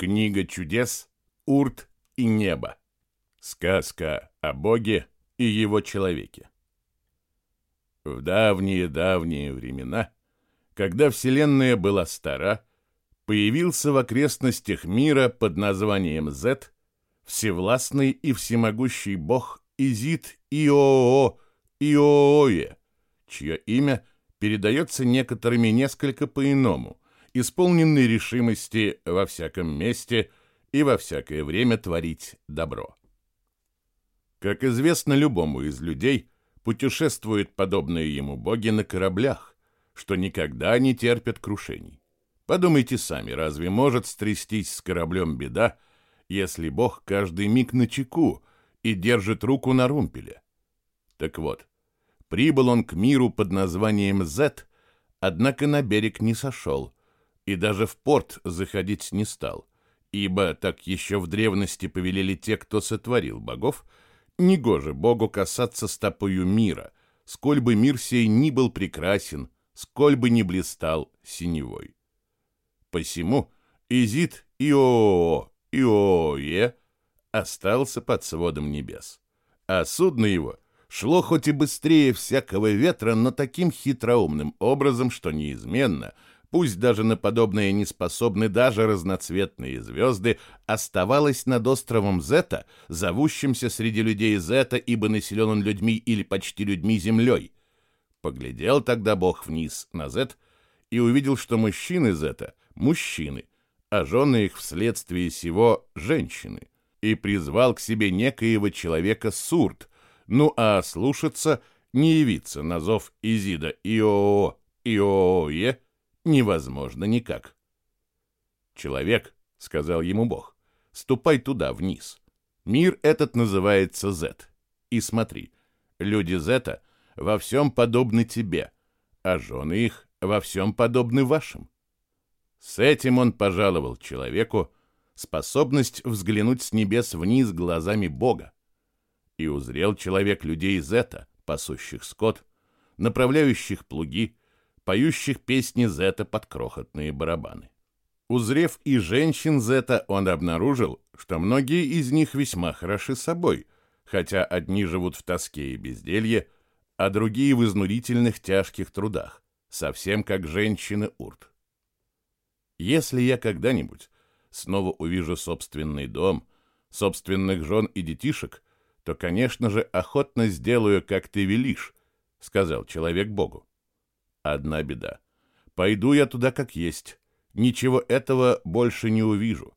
Книга чудес, Урт и небо. Сказка о Боге и его человеке. В давние-давние времена, когда Вселенная была стара, появился в окрестностях мира под названием Зет всевластный и всемогущий бог Изид Иоо Иоое, чье имя передается некоторыми несколько по-иному, исполненный решимости во всяком месте и во всякое время творить добро. Как известно любому из людей, путешествуют подобные ему боги на кораблях, что никогда не терпят крушений. Подумайте сами, разве может стрястись с кораблем беда, если бог каждый миг на чеку и держит руку на румпеле? Так вот, прибыл он к миру под названием Зет, однако на берег не сошел и даже в порт заходить не стал, ибо так еще в древности повелели те, кто сотворил богов, негоже богу касаться стопою мира, сколь бы мир сей ни был прекрасен, сколь бы ни блистал синевой. Посему Изид Иоо Иое остался под сводом небес, а судно его шло хоть и быстрее всякого ветра, но таким хитроумным образом, что неизменно — пусть даже на подобное не способны даже разноцветные звезды, оставалась над островом Зета, зовущимся среди людей Зета, ибо населен он людьми или почти людьми землей. Поглядел тогда Бог вниз на Зет и увидел, что мужчины Зета — мужчины, а жены их вследствие сего — женщины, и призвал к себе некоего человека Сурт, ну а слушаться — не явиться на зов Изида Иоо Иое — невозможно никак. «Человек», — сказал ему Бог, — «ступай туда, вниз. Мир этот называется Зет. И смотри, люди Зета во всем подобны тебе, а жены их во всем подобны вашим». С этим он пожаловал человеку способность взглянуть с небес вниз глазами Бога. И узрел человек людей Зета, пасущих скот, направляющих плуги, поющих песни Зета под крохотные барабаны. Узрев и женщин Зета, он обнаружил, что многие из них весьма хороши собой, хотя одни живут в тоске и безделье, а другие в изнурительных тяжких трудах, совсем как женщины Урт. Если я когда-нибудь снова увижу собственный дом, собственных жен и детишек, то, конечно же, охотно сделаю, как ты велишь, — сказал человек Богу. Одна беда. Пойду я туда как есть. Ничего этого больше не увижу.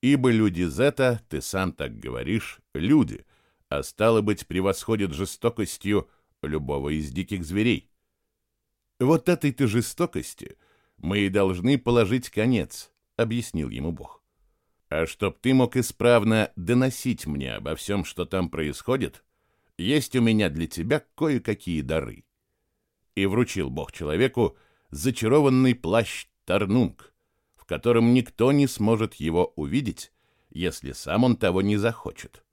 Ибо люди Зета, ты сам так говоришь, люди, а стало быть, превосходят жестокостью любого из диких зверей. Вот этой-то жестокости мы и должны положить конец, объяснил ему Бог. А чтоб ты мог исправно доносить мне обо всем, что там происходит, есть у меня для тебя кое-какие дары и вручил Бог человеку зачарованный плащ Тарнунг, в котором никто не сможет его увидеть, если сам он того не захочет.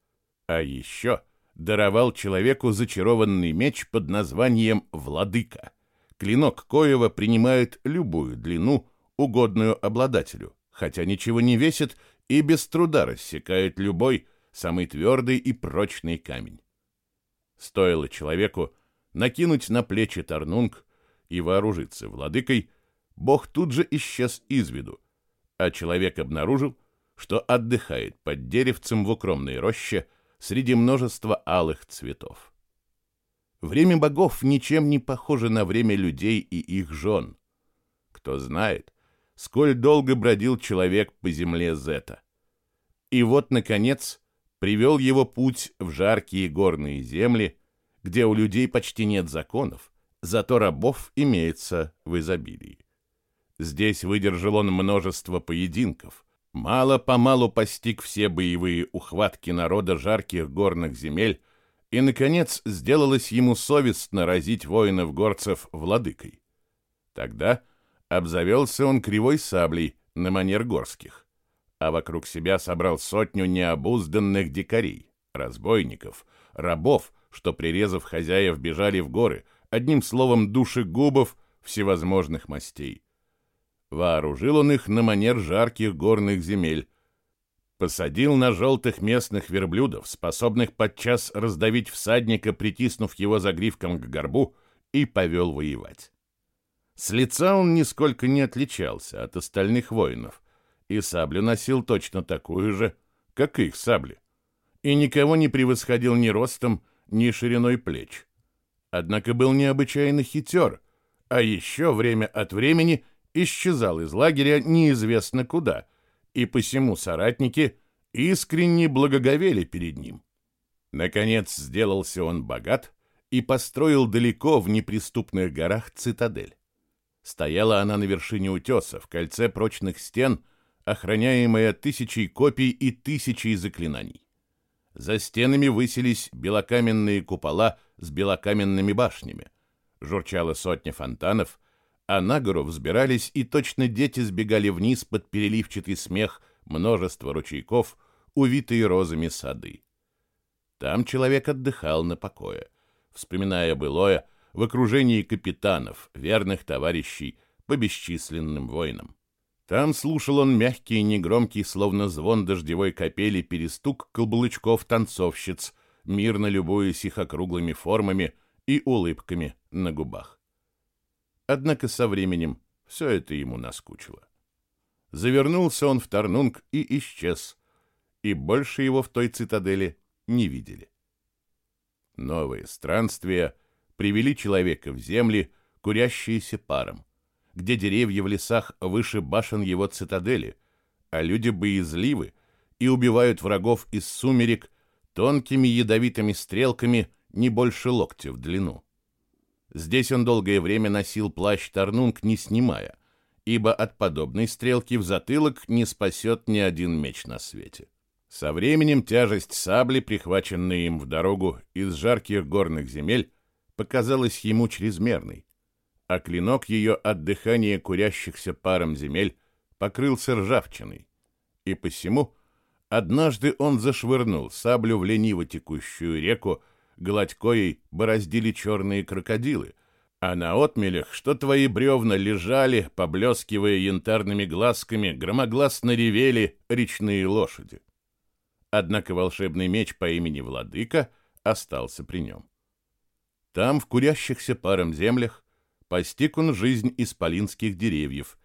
А еще даровал человеку зачарованный меч под названием «Владыка». Клинок Коева принимает любую длину, угодную обладателю, хотя ничего не весит и без труда рассекает любой, самый твердый и прочный камень. Стоило человеку накинуть на плечи Тарнунг и вооружиться владыкой, бог тут же исчез из виду, а человек обнаружил, что отдыхает под деревцем в укромной роще среди множества алых цветов. Время богов ничем не похоже на время людей и их жен. Кто знает, сколь долго бродил человек по земле Зета. И вот, наконец, привел его путь в жаркие горные земли, где у людей почти нет законов, зато рабов имеется в изобилии. Здесь выдержал он множество поединков, мало-помалу постиг все боевые ухватки народа жарких горных земель и, наконец, сделалось ему совестно разить воинов-горцев владыкой. Тогда обзавелся он кривой саблей на манер горских, а вокруг себя собрал сотню необузданных дикарей, разбойников, рабов, что, прирезав хозяев, бежали в горы, одним словом, душегубов всевозможных мастей. Вооружил он их на манер жарких горных земель, Посадил на желтых местных верблюдов, способных подчас раздавить всадника, притиснув его загривком к горбу, и повел воевать. С лица он нисколько не отличался от остальных воинов, и саблю носил точно такую же, как их сабли, и никого не превосходил ни ростом, ни шириной плеч. Однако был необычайно хитер, а еще время от времени исчезал из лагеря неизвестно куда, и посему соратники искренне благоговели перед ним. Наконец сделался он богат и построил далеко в неприступных горах цитадель. Стояла она на вершине утеса, в кольце прочных стен, охраняемая тысячей копий и тысячей заклинаний. За стенами высились белокаменные купола с белокаменными башнями. Журчала сотня фонтанов, а на гору взбирались и точно дети сбегали вниз под переливчатый смех множества ручейков, увитые розами сады. Там человек отдыхал на покое, вспоминая былое в окружении капитанов, верных товарищей по бесчисленным войнам. Там слушал он мягкий и негромкий, словно звон дождевой капели, перестук колбулычков танцовщиц, мирно любуясь их округлыми формами и улыбками на губах. Однако со временем все это ему наскучило. Завернулся он в Тарнунг и исчез, и больше его в той цитадели не видели. Новые странствия привели человека в земли, курящиеся паром где деревья в лесах выше башен его цитадели, а люди боязливы и убивают врагов из сумерек тонкими ядовитыми стрелками не больше локтя в длину. Здесь он долгое время носил плащ Тарнунг, не снимая, ибо от подобной стрелки в затылок не спасет ни один меч на свете. Со временем тяжесть сабли, прихваченной им в дорогу из жарких горных земель, показалась ему чрезмерной, а клинок ее от дыхания курящихся паром земель покрылся ржавчиной, и посему однажды он зашвырнул саблю в лениво текущую реку, гладь коей бороздили черные крокодилы, а на отмелях, что твои бревна лежали, поблескивая янтарными глазками, громогласно ревели речные лошади. Однако волшебный меч по имени Владыка остался при нем. Там, в курящихся паром землях, постиг он жизнь исполинских деревьев,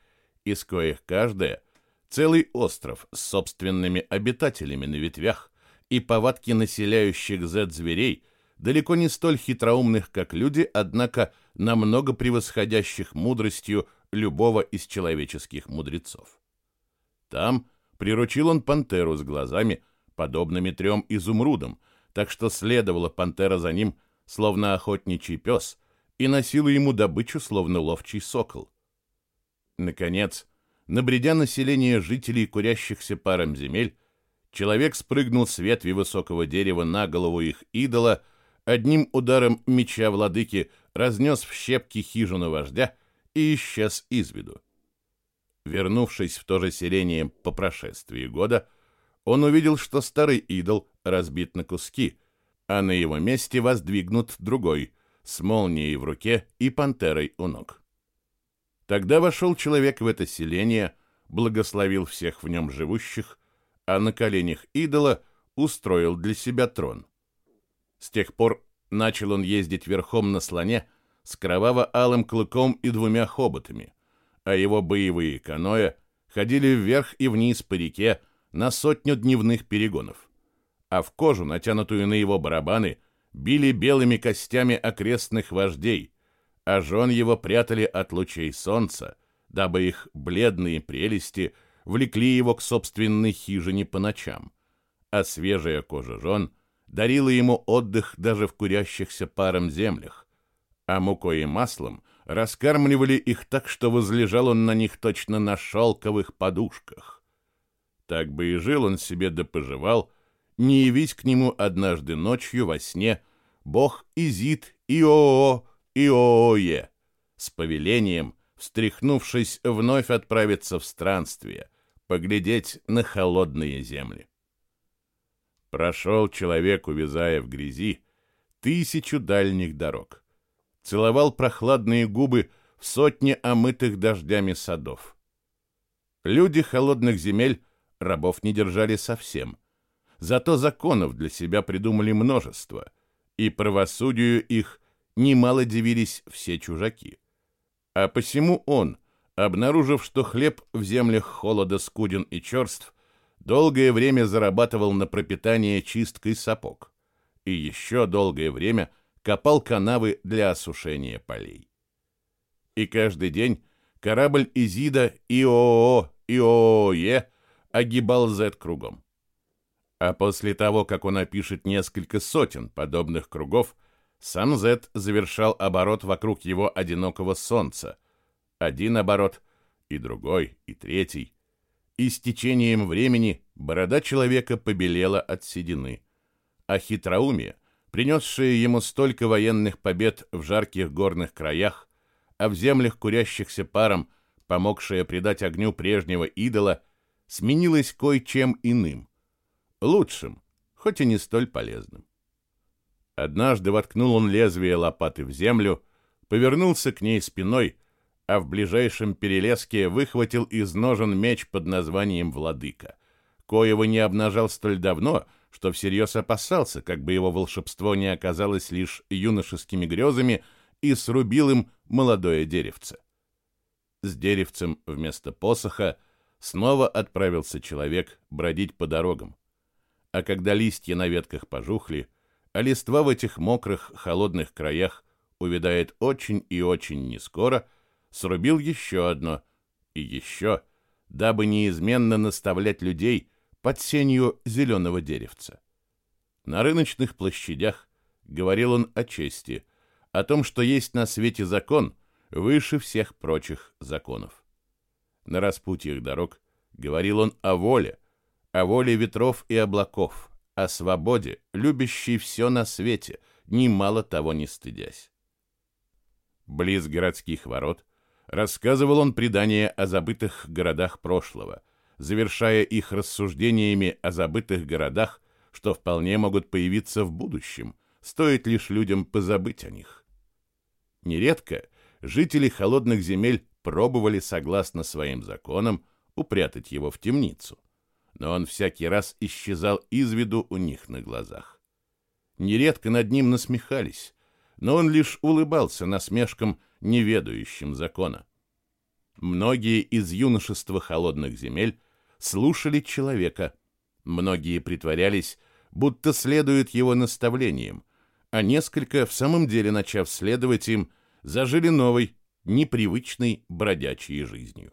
из коих каждая — целый остров с собственными обитателями на ветвях и повадки населяющих зет-зверей, далеко не столь хитроумных, как люди, однако намного превосходящих мудростью любого из человеческих мудрецов. Там приручил он пантеру с глазами, подобными трем изумрудам, так что следовала пантера за ним, словно охотничий пес — и носила ему добычу, словно ловчий сокол. Наконец, набредя население жителей, курящихся паром земель, человек спрыгнул с ветви высокого дерева на голову их идола, одним ударом меча владыки разнес в щепки хижину вождя и исчез из виду. Вернувшись в то же селение по прошествии года, он увидел, что старый идол разбит на куски, а на его месте воздвигнут другой — с молнией в руке и пантерой у ног. Тогда вошел человек в это селение, благословил всех в нем живущих, а на коленях идола устроил для себя трон. С тех пор начал он ездить верхом на слоне с кроваво-алым клыком и двумя хоботами, а его боевые каноэ ходили вверх и вниз по реке на сотню дневных перегонов. А в кожу, натянутую на его барабаны, били белыми костями окрестных вождей, а жен его прятали от лучей солнца, дабы их бледные прелести влекли его к собственной хижине по ночам, а свежая кожа жен дарила ему отдых даже в курящихся паром землях, а мукой и маслом раскармливали их так, что возлежал он на них точно на шелковых подушках. Так бы и жил он себе да поживал, не явись к нему однажды ночью во сне бог Изид Иоо Иое с повелением, встряхнувшись, вновь отправиться в странствие, поглядеть на холодные земли. Прошел человек, увязая в грязи, тысячу дальних дорог. Целовал прохладные губы в сотне омытых дождями садов. Люди холодных земель рабов не держали совсем. Зато законов для себя придумали множество, и правосудию их немало дивились все чужаки. А посему он, обнаружив, что хлеб в землях холода скуден и черств, долгое время зарабатывал на пропитание чисткой сапог и еще долгое время копал канавы для осушения полей. И каждый день корабль Изида ИОО ИООЕ огибал Z кругом. А после того, как он опишет несколько сотен подобных кругов, сам Z завершал оборот вокруг его одинокого солнца. Один оборот, и другой, и третий. И с течением времени борода человека побелела от седины. А хитроумие, принесшее ему столько военных побед в жарких горных краях, а в землях, курящихся паром, помогшее придать огню прежнего идола, сменилось кое-чем иным, лучшим, хоть и не столь полезным. Однажды воткнул он лезвие лопаты в землю, повернулся к ней спиной, а в ближайшем перелеске выхватил из ножен меч под названием «Владыка», коего не обнажал столь давно, что всерьез опасался, как бы его волшебство не оказалось лишь юношескими грезами, и срубил им молодое деревце. С деревцем вместо посоха снова отправился человек бродить по дорогам. А когда листья на ветках пожухли, а листва в этих мокрых, холодных краях увядает очень и очень нескоро, срубил еще одно и еще, дабы неизменно наставлять людей под сенью зеленого деревца. На рыночных площадях говорил он о чести, о том, что есть на свете закон выше всех прочих законов. На распутьях дорог говорил он о воле, о воле ветров и облаков, о свободе, любящей все на свете, немало того не стыдясь. Близ городских ворот рассказывал он предания о забытых городах прошлого, завершая их рассуждениями о забытых городах, что вполне могут появиться в будущем, стоит лишь людям позабыть о них. Нередко жители холодных земель пробовали, согласно своим законам, упрятать его в темницу, но он всякий раз исчезал из виду у них на глазах. Нередко над ним насмехались, но он лишь улыбался насмешкам, неведающим закона. Многие из юношества холодных земель слушали человека, многие притворялись, будто следуют его наставлениям, а несколько, в самом деле начав следовать им, зажили новой, непривычной бродячей жизнью.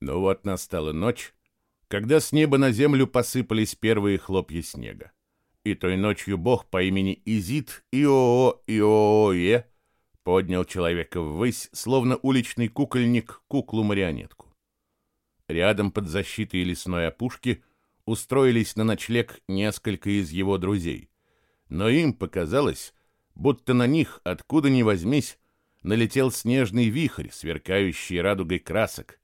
Но вот настала ночь, когда с неба на землю посыпались первые хлопья снега. И той ночью бог по имени Изид Иоо Иоое поднял человека ввысь, словно уличный кукольник куклу-марионетку. Рядом под защитой лесной опушки устроились на ночлег несколько из его друзей, но им показалось, будто на них, откуда ни возьмись, налетел снежный вихрь, сверкающий радугой красок,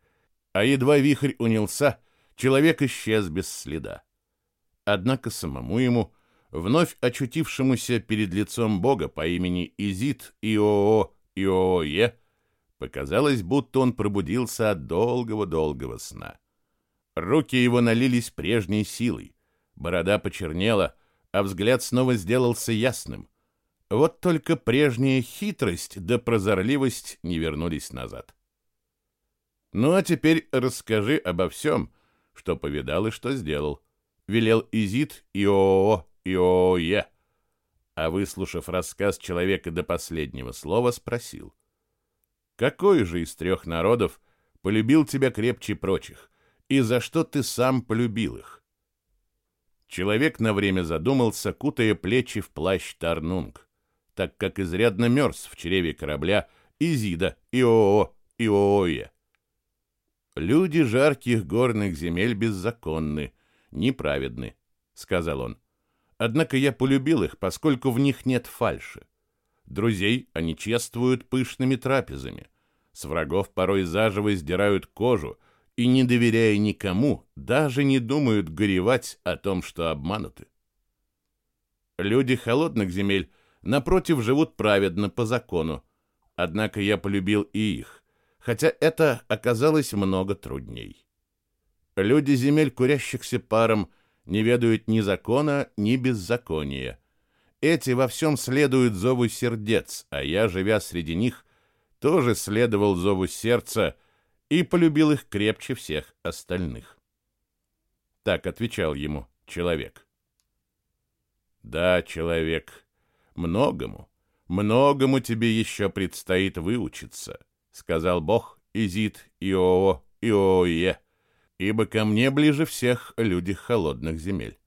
а едва вихрь унялся, человек исчез без следа. Однако самому ему, вновь очутившемуся перед лицом Бога по имени Изит Иоо Иоое, показалось, будто он пробудился от долгого-долгого сна. Руки его налились прежней силой, борода почернела, а взгляд снова сделался ясным. Вот только прежняя хитрость да прозорливость не вернулись назад. «Ну а теперь расскажи обо всем, что повидал и что сделал», — велел Изит Иоо Иое. А выслушав рассказ человека до последнего слова, спросил. «Какой же из трех народов полюбил тебя крепче прочих, и за что ты сам полюбил их?» Человек на время задумался, кутая плечи в плащ Тарнунг, так как изрядно мерз в чреве корабля Изида, Иоо, Иоое. «Люди жарких горных земель беззаконны, неправедны», — сказал он. «Однако я полюбил их, поскольку в них нет фальши. Друзей они чествуют пышными трапезами, с врагов порой заживо сдирают кожу, и, не доверяя никому, даже не думают горевать о том, что обмануты. Люди холодных земель, напротив, живут праведно по закону, однако я полюбил и их, хотя это оказалось много трудней. Люди земель, курящихся паром, не ведают ни закона, ни беззакония. Эти во всем следуют зову сердец, а я, живя среди них, тоже следовал зову сердца и полюбил их крепче всех остальных. Так отвечал ему человек. Да, человек, многому, многому тебе еще предстоит выучиться, сказал Бог Изид Иоо Иоие, ибо ко мне ближе всех люди холодных земель.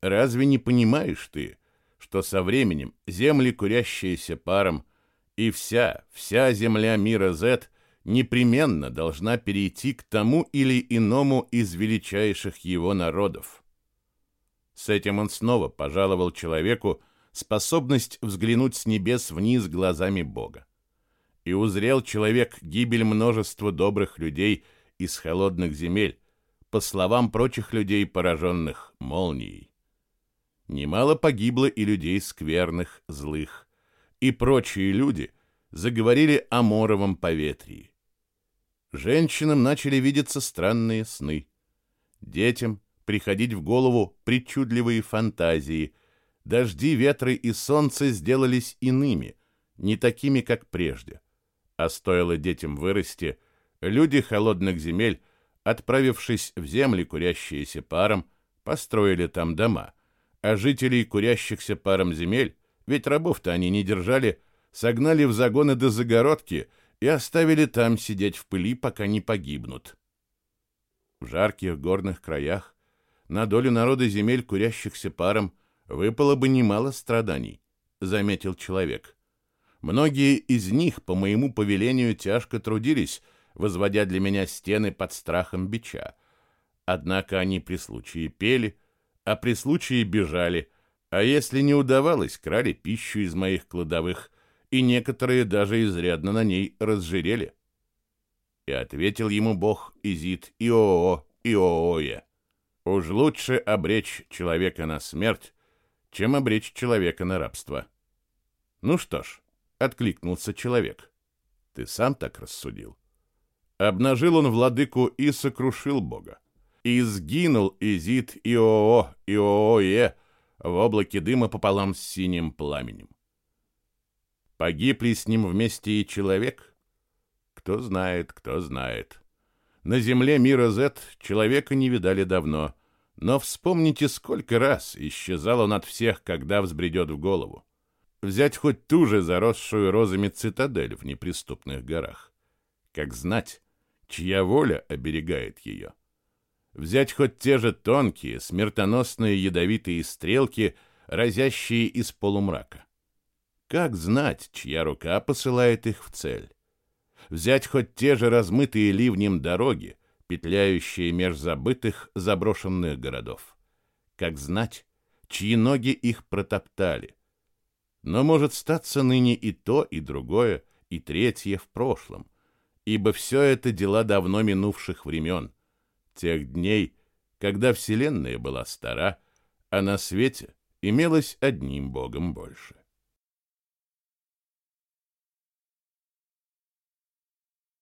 Разве не понимаешь ты, что со временем земли, курящиеся паром, и вся, вся земля мира Z непременно должна перейти к тому или иному из величайших его народов. С этим он снова пожаловал человеку способность взглянуть с небес вниз глазами Бога. И узрел человек гибель множества добрых людей из холодных земель, по словам прочих людей, пораженных молнией. Немало погибло и людей скверных, злых, и прочие люди заговорили о моровом поветрии. Женщинам начали видеться странные сны. Детям приходить в голову причудливые фантазии. Дожди, ветры и солнце сделались иными, не такими, как прежде. А стоило детям вырасти, люди холодных земель, отправившись в земли, курящиеся паром, построили там дома, а жителей курящихся паром земель, ведь рабов-то они не держали, согнали в загоны до загородки — и оставили там сидеть в пыли, пока не погибнут. В жарких горных краях на долю народа земель, курящихся паром, выпало бы немало страданий, заметил человек. Многие из них по моему повелению тяжко трудились, возводя для меня стены под страхом бича. Однако они при случае пели, а при случае бежали, а если не удавалось, крали пищу из моих кладовых, и некоторые даже изрядно на ней разжирели. И ответил ему бог Изид Иоо Иоое. Уж лучше обречь человека на смерть, чем обречь человека на рабство. Ну что ж, откликнулся человек. Ты сам так рассудил. Обнажил он владыку и сокрушил бога. И сгинул Изид Иоо Иоое в облаке дыма пополам с синим пламенем. Погиб ли с ним вместе и человек? Кто знает, кто знает. На земле мира Z человека не видали давно, но вспомните, сколько раз исчезал он от всех, когда взбредет в голову. Взять хоть ту же заросшую розами цитадель в неприступных горах. Как знать, чья воля оберегает ее. Взять хоть те же тонкие, смертоносные ядовитые стрелки, разящие из полумрака. Как знать, чья рука посылает их в цель? Взять хоть те же размытые ливнем дороги, петляющие меж забытых заброшенных городов. Как знать, чьи ноги их протоптали? Но может статься ныне и то, и другое, и третье в прошлом, ибо все это дела давно минувших времен, тех дней, когда Вселенная была стара, а на свете имелось одним Богом больше.